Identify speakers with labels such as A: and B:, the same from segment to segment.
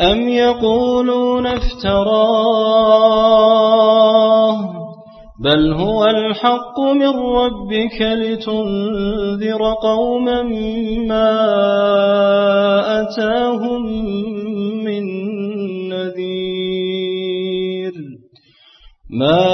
A: أم يقولون افتراه بل هو الحق من ربك لتنذر قوما ما أتاهم من نذير ما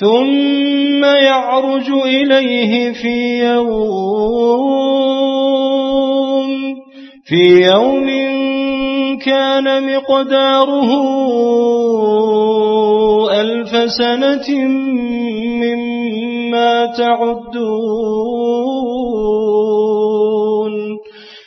A: ثم يعرج إليه في يوم في يوم كان مقداره ألف سنة مما تعدون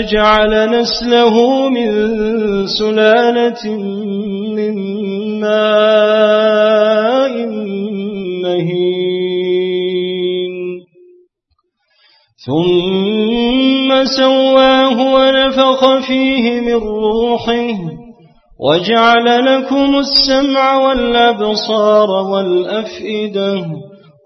A: جعل نسله من سلالة من ماء مهين. ثم سواه ونفخ فيه من روحه. وجعل لكم السمع والأبصار والأفئدة.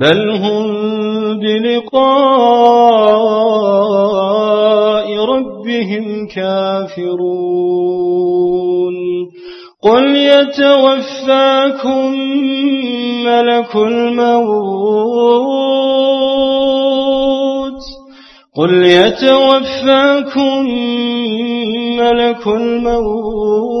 A: بل هم بلقاء ربهم كافرون قل يتوفاكم ملك الموت قل يتوفاكم ملك الموت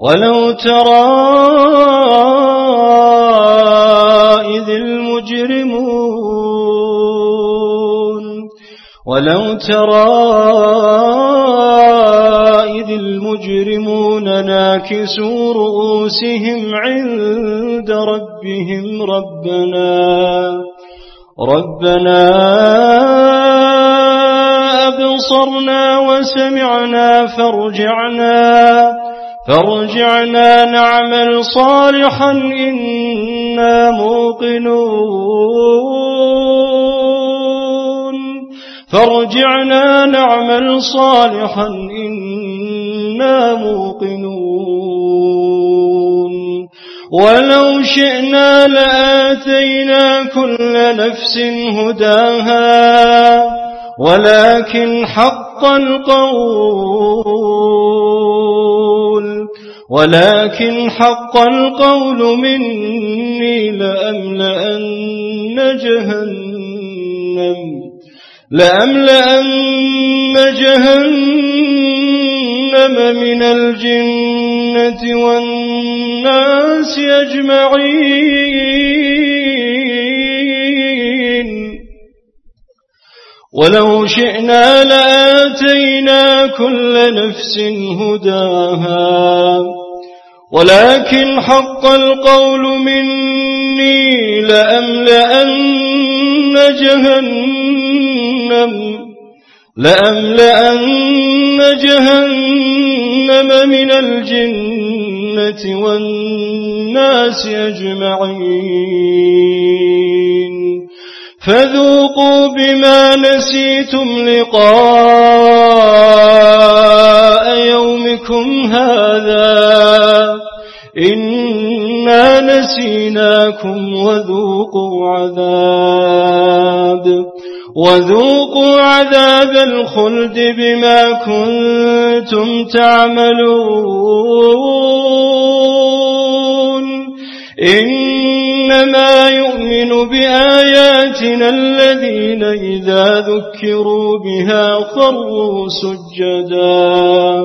A: ولو ترى إذ المجرمون ولو ترى إذ المجرمون ناكسوا رؤوسهم عند ربهم ربنا ربنا أبصرنا وسمعنا فارجعنا. فارجعنا نعمل صالحا إنا موقنون فارجعنا نعمل صالحا إنا موقنون ولو شئنا لآتينا كل نفس هداها ولكن حق القول ولكن حق القول مني لأملأن جهنم لأملأن جهنم من الجنة والناس أجمعين. ولو شئنا لآتينا كل نفس هداها. ولكن حق القول مني لأملأن جهنم لأملأن جهنم من الجنة والناس أجمعين. فذوقوا بما نسيتم لقاء يومكم هذا إنا نسيناكم وذوقوا عذاب وذوقوا عذاب الخلد بما كنتم تعملون. إنما يؤمن بآياتنا الذين إذا ذكروا بها خروا سجدا.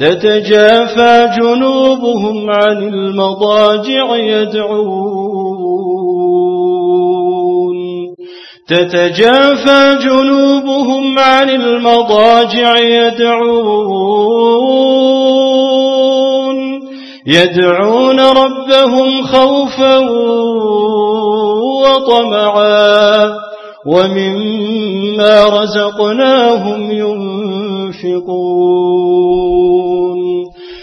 A: تتجافى جنوبهم عن المضاجع يدعون. تتجافى جنوبهم عن المضاجع يدعون. يدعون ربهم خوفا وطمعا. ومما رزقناهم ينفقون.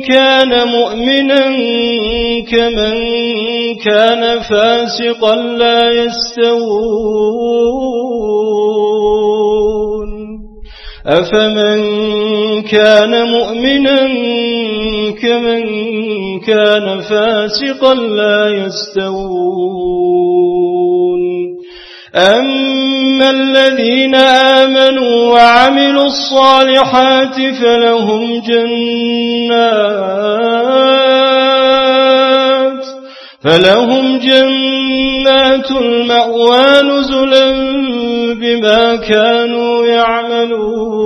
A: كان مؤمنا كمن كان فاسقا لا يستوون. أفمن كان مؤمنا كمن كان فاسقا لا يستوون. أما الذين آمنوا وعملوا الصالحات فلهم جنات فلهم جنات المأوى نزلا بما كانوا يعملون.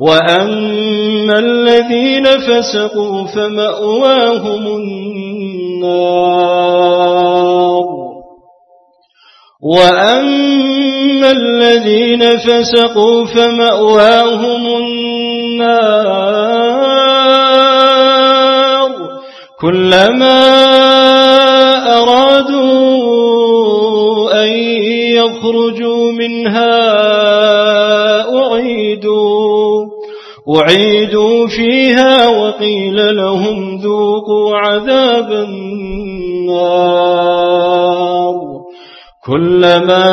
A: وأما الذين فسقوا فمأواهم النار. وأما الذين فسقوا فمأواهم النار كلما أرادوا أن يخرجوا منها أعيدوا أعيدوا فيها وقيل لهم ذوقوا عذاب النار. كلما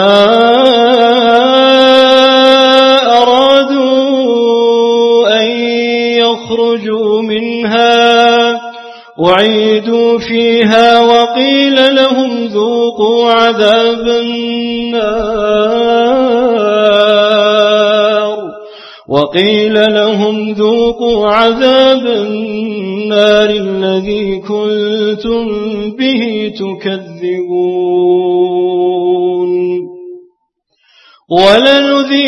A: أرادوا أن يخرجوا منها أعيدوا فيها وقيل لهم ذوقوا عذاب النار. وقيل لهم ذوقوا عذاب النار الذي كنتم به تكذبون. ولنذيقنهم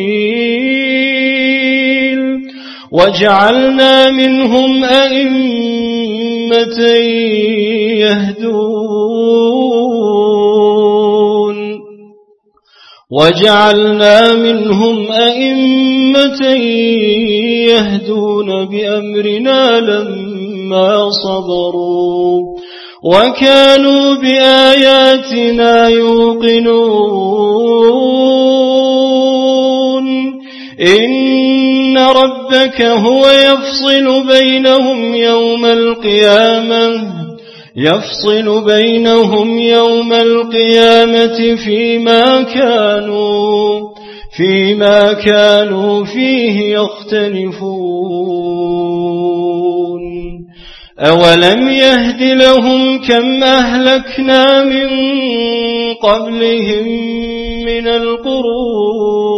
A: وجعلنا منهم أئمة يهدون. وجعلنا منهم أئمة يهدون بأمرنا لما صبروا. وكانوا بآياتنا يوقنون. إن ربك هو يفصل بينهم يوم القيامة يفصل بينهم يوم القيامة فيما كانوا فيما كانوا فيه يختلفون. أولم يهد لهم كم أهلكنا من قبلهم من القرون؟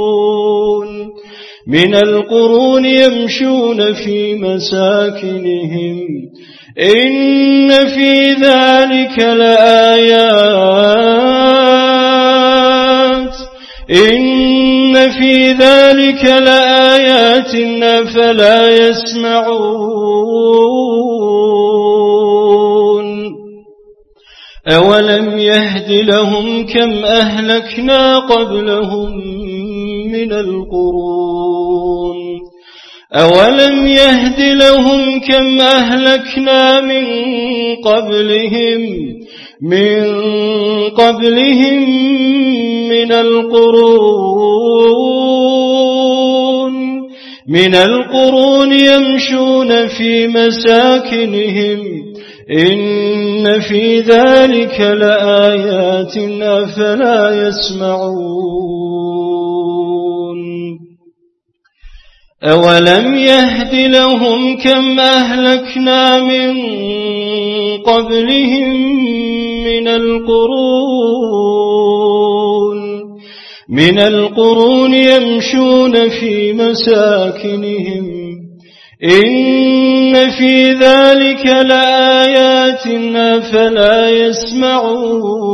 A: من القرون يمشون في مساكنهم. إن في ذلك لآيات. إن في ذلك لآيات فلا يسمعون. أولم يهد لهم كم أهلكنا قبلهم؟ من القرون. أولم يهد لهم كم أهلكنا من قبلهم من قبلهم من القرون. من القرون يمشون في مساكنهم إن في ذلك لآيات أفلا يسمعون. أولم يهد لهم كم أهلكنا من قبلهم من القرون من القرون يمشون في مساكنهم إن في ذلك لآيات فلا يسمعون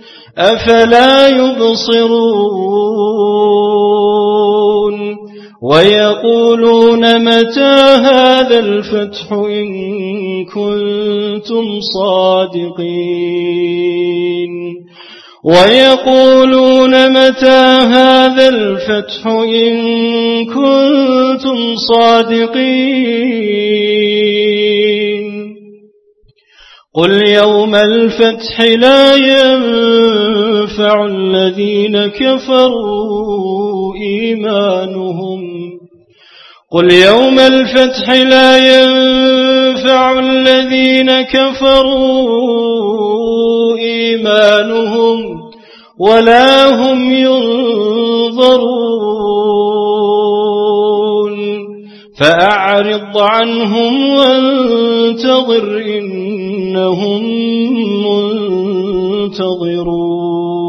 A: أفلا يبصرون ويقولون متى هذا الفتح إن كنتم صادقين ويقولون متى هذا الفتح إن كنتم صادقين قل يوم الفتح لا ينفع الذين كفروا إيمانهم. قل يوم الفتح لا ينفع الذين كفروا إيمانهم ولا هم ينظرون. فأعرض عنهم وانتظر إنهم منتظرون.